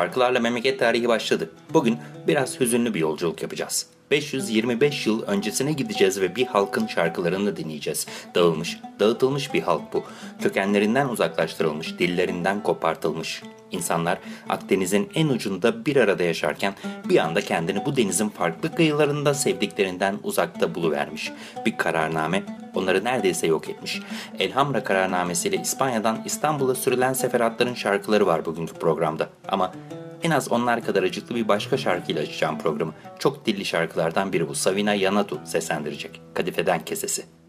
Şarkılarla memleket tarihi başladı. Bugün biraz hüzünlü bir yolculuk yapacağız. 525 yıl öncesine gideceğiz ve bir halkın şarkılarını dinleyeceğiz. Dağılmış, dağıtılmış bir halk bu. Kökenlerinden uzaklaştırılmış, dillerinden kopartılmış. İnsanlar Akdeniz'in en ucunda bir arada yaşarken bir anda kendini bu denizin farklı kıyılarında sevdiklerinden uzakta buluvermiş. Bir kararname onları neredeyse yok etmiş. Elhamra kararnamesiyle İspanya'dan İstanbul'a sürülen seferatların şarkıları var bugünkü programda. Ama en az onlar kadar acıklı bir başka şarkıyla açacağım programı. Çok dilli şarkılardan biri bu. Savina Yanatu seslendirecek. Kadifeden Kesesi.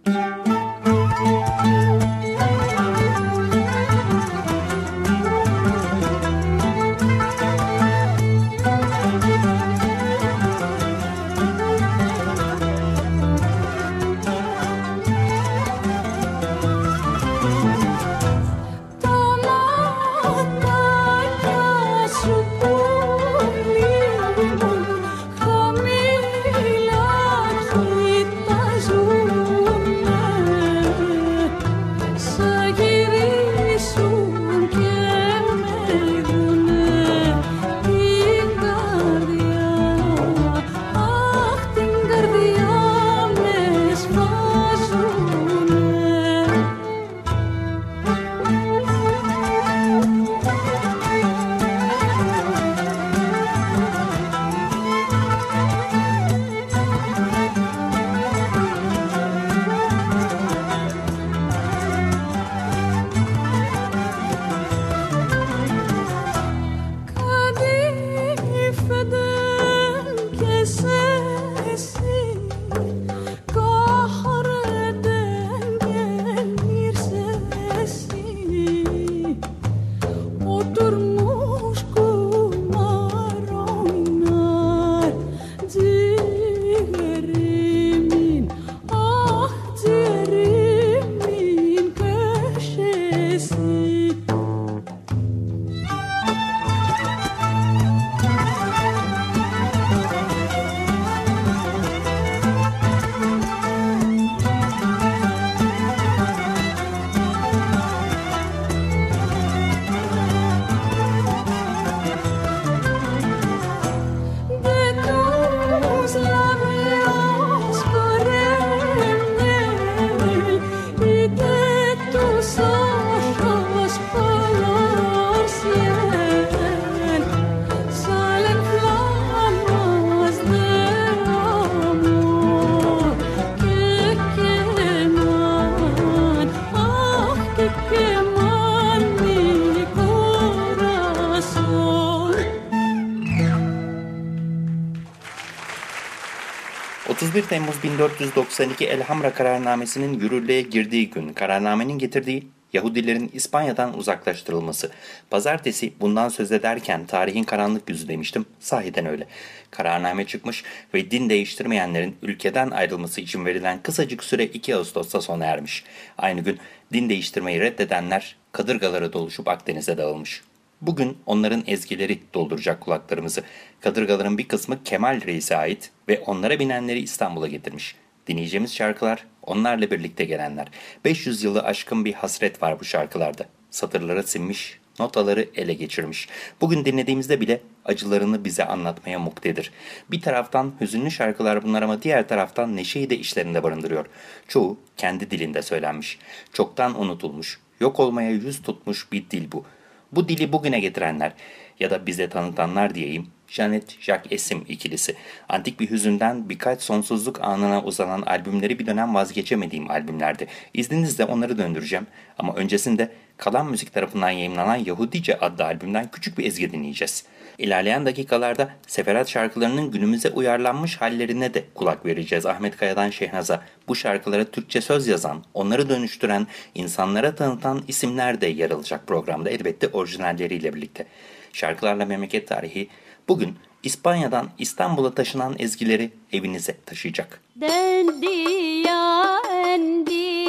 Temmuz 1492 Elhamra kararnamesinin yürürlüğe girdiği gün kararnamenin getirdiği Yahudilerin İspanya'dan uzaklaştırılması. Pazartesi bundan söz ederken tarihin karanlık yüzü demiştim. Sahiden öyle. Kararname çıkmış ve din değiştirmeyenlerin ülkeden ayrılması için verilen kısacık süre 2 Ağustos'ta sona ermiş. Aynı gün din değiştirmeyi reddedenler kadırgalara doluşup Akdeniz'e dağılmış. Bugün onların ezgileri dolduracak kulaklarımızı. Kadırgaların bir kısmı Kemal Reis'e ait ve onlara binenleri İstanbul'a getirmiş. Dinleyeceğimiz şarkılar onlarla birlikte gelenler. 500 yılı aşkın bir hasret var bu şarkılarda. Satırlara sinmiş, notaları ele geçirmiş. Bugün dinlediğimizde bile acılarını bize anlatmaya muktedir. Bir taraftan hüzünlü şarkılar bunlar ama diğer taraftan neşeyi de işlerinde barındırıyor. Çoğu kendi dilinde söylenmiş. Çoktan unutulmuş, yok olmaya yüz tutmuş bir dil bu. Bu dili bugüne getirenler ya da bize tanıtanlar diyeyim Janet Jacques Esim ikilisi. Antik bir hüzünden birkaç sonsuzluk anına uzanan albümleri bir dönem vazgeçemediğim albümlerdi. İzninizle onları döndüreceğim ama öncesinde Kalan Müzik tarafından yayınlanan Yahudice adlı albümden küçük bir ezgi dinleyeceğiz. İlerleyen dakikalarda Seferat şarkılarının günümüze uyarlanmış hallerine de kulak vereceğiz. Ahmet Kaya'dan Şehnaz'a bu şarkılara Türkçe söz yazan, onları dönüştüren, insanlara tanıtan isimler de yer alacak programda elbette orijinalleriyle birlikte. Şarkılarla memleket tarihi bugün İspanya'dan İstanbul'a taşınan ezgileri evinize taşıyacak. Del día en día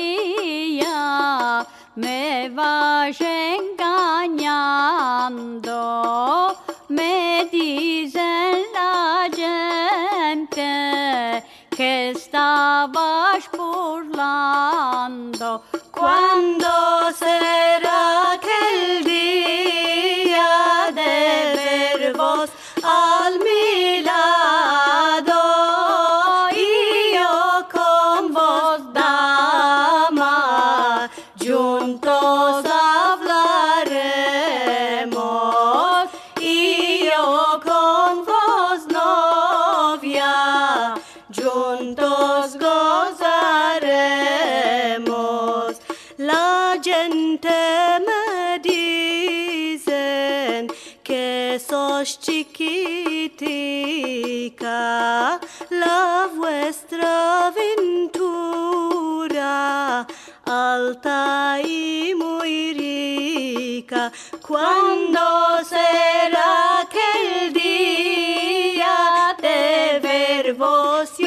me vas engañando, me dicen la gente que estabas burlando. ¿Cuándo será y muy rica. ¿Cuándo será aquel día de verbos yo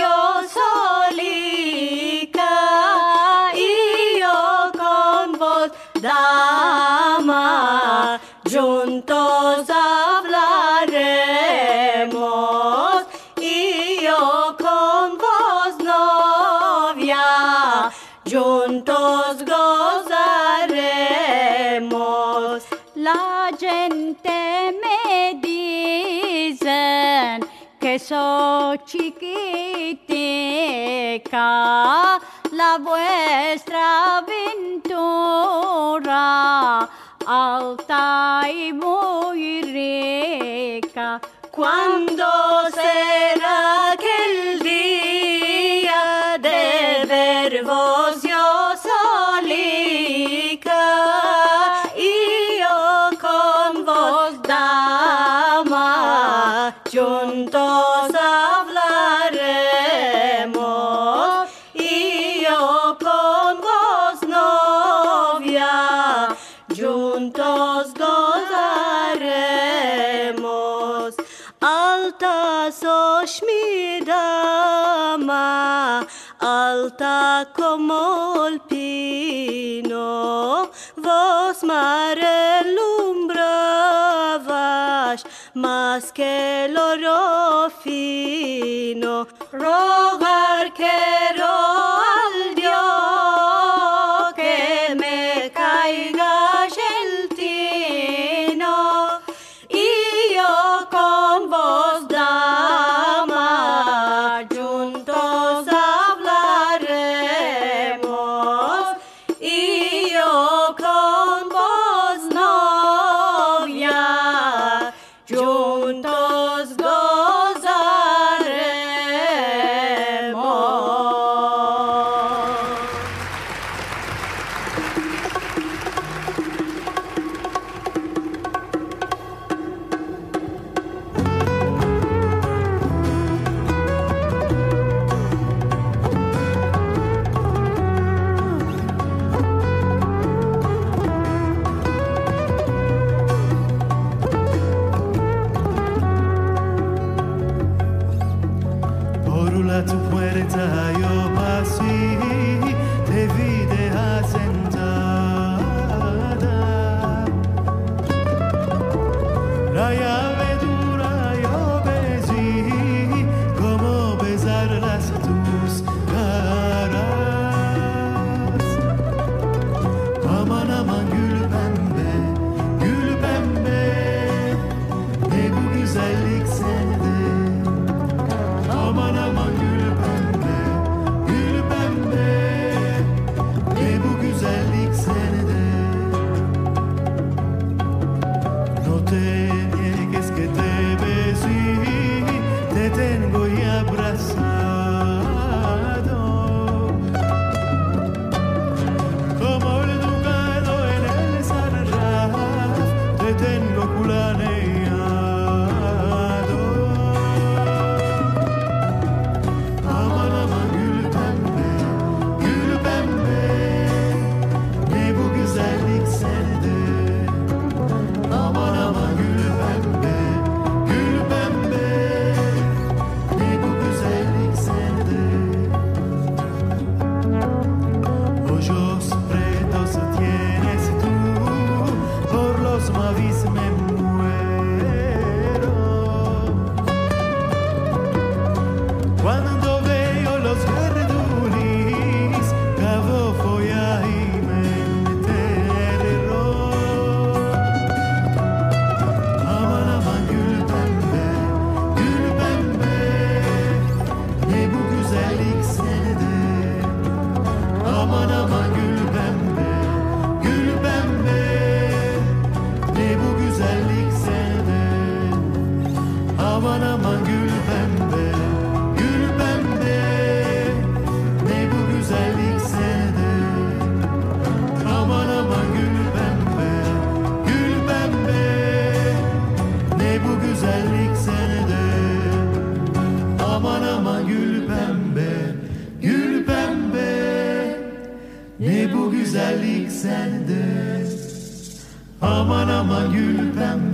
chiquitica, la vuestra aventura alta y muy. marelumbrabas más que el oro fino, rogar que rogar. Sende Aman aman gül pembe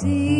deep.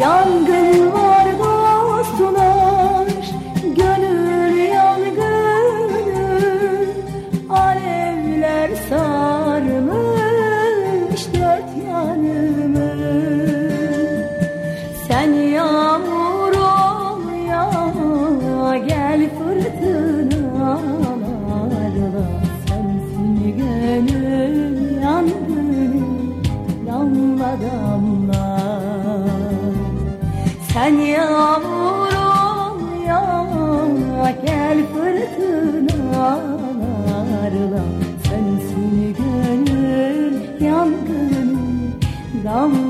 young Ram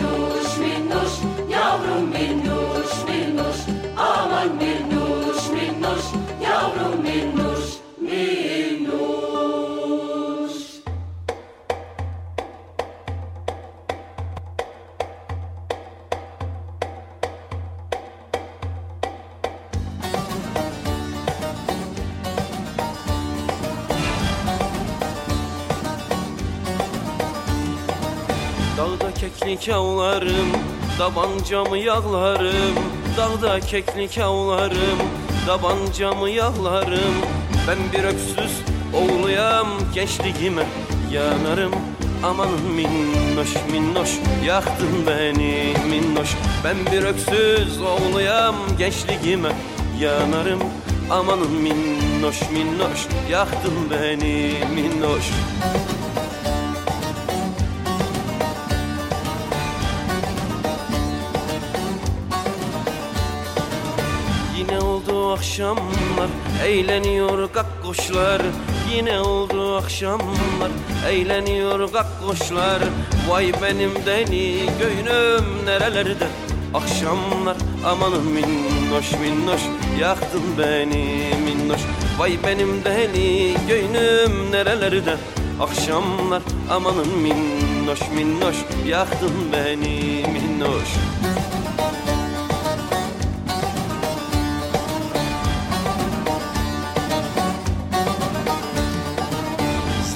keklik avlarım, tabancamı yağlarım Dağda keklik avlarım, tabancamı yağlarım Ben bir öksüz oğluyam gençliğime yanarım. Amanın minnoş minnoş yaktın beni minnoş. Ben bir öksüz oğluyam gençliğime yanarım. Amanın minnoş minnoş yaktın beni minnoş akşamlar eğleniyor kakkoşlar. Yine oldu akşamlar eğleniyor kakkoşlar. Vay benim deli göynüm nerelerde? Akşamlar amanın minnoş minnoş Yaktın beni minnoş. Vay benim deli göynüm nerelerde? Akşamlar amanın minnoş minnoş Yaktın beni minnoş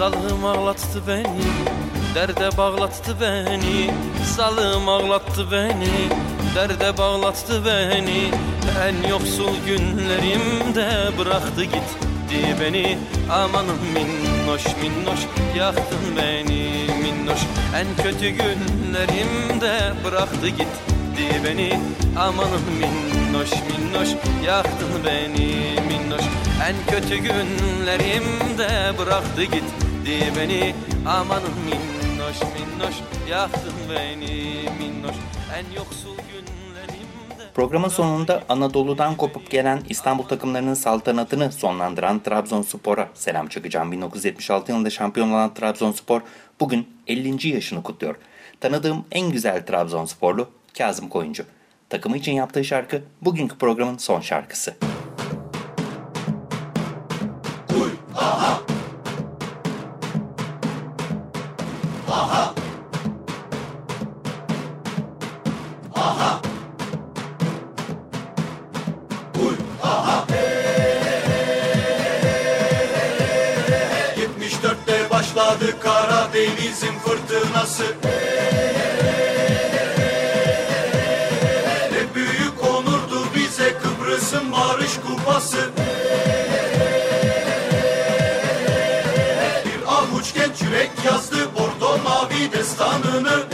Salım ağlattı beni Derde bağlattı beni. Salım ağlattı beni Derde bağlattı beni. En yoksul günlerimde bıraktı gitti beni. Amanım minnoş minnoş Yaktın beni minnoş. En kötü günlerimde bıraktı gitti beni. Amanım minnoş minnoş Yaktın beni minnoş. En kötü günlerimde bıraktı gitti beni Amanım minnoş minnoş Yaktın beni minnoş En yoksul günlerimde Programın sonunda Anadolu'dan kopup gelen İstanbul takımlarının saltanatını sonlandıran Trabzonspor'a selam çakacağım. 1976 yılında şampiyon olan Trabzonspor bugün 50. yaşını kutluyor. Tanıdığım en güzel Trabzonsporlu Kazım Koyuncu. Takımı için yaptığı şarkı bugünkü programın son şarkısı. başladı Karadeniz'in fırtınası. Ne büyük onurdu bize Kıbrıs'ın barış kupası. Bir avuç genç yürek yazdı Bordo mavi destanını.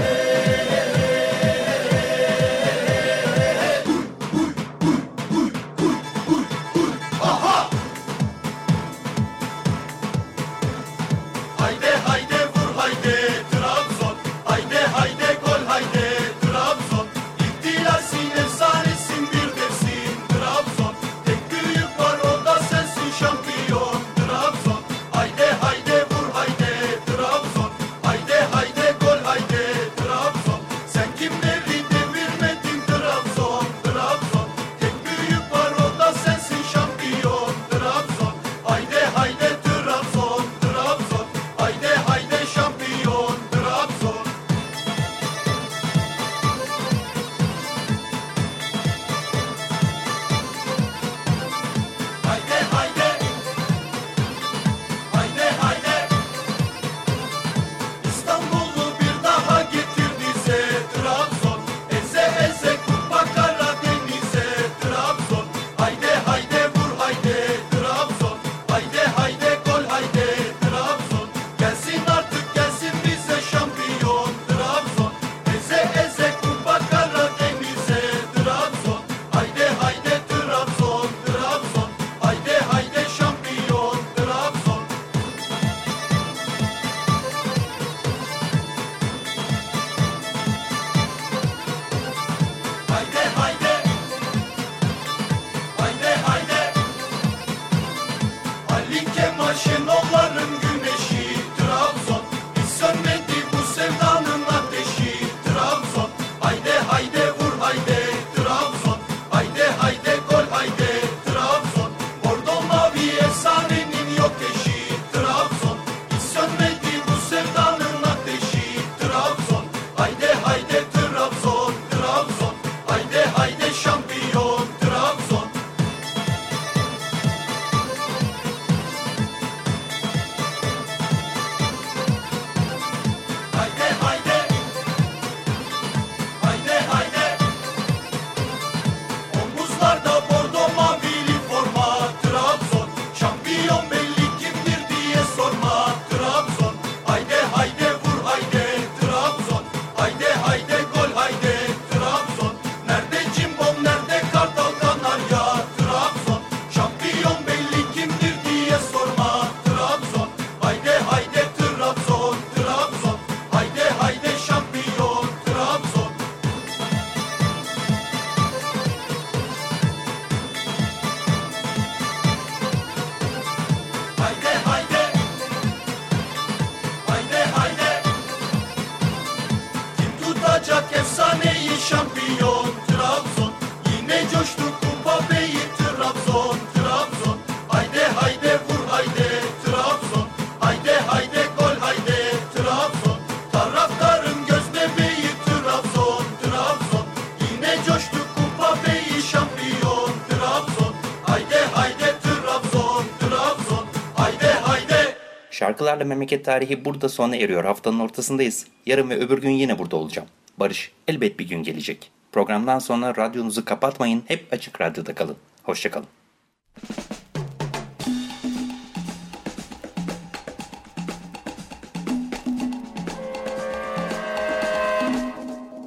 Haberle Memleket tarihi burada sona eriyor. Haftanın ortasındayız. Yarın ve öbür gün yine burada olacağım. Barış elbet bir gün gelecek. Programdan sonra radyonuzu kapatmayın. Hep Açık Radyo'da kalın. Hoşçakalın.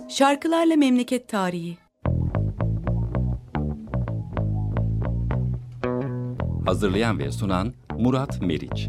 Şarkılarla Memleket Tarihi Hazırlayan ve sunan Murat Meriç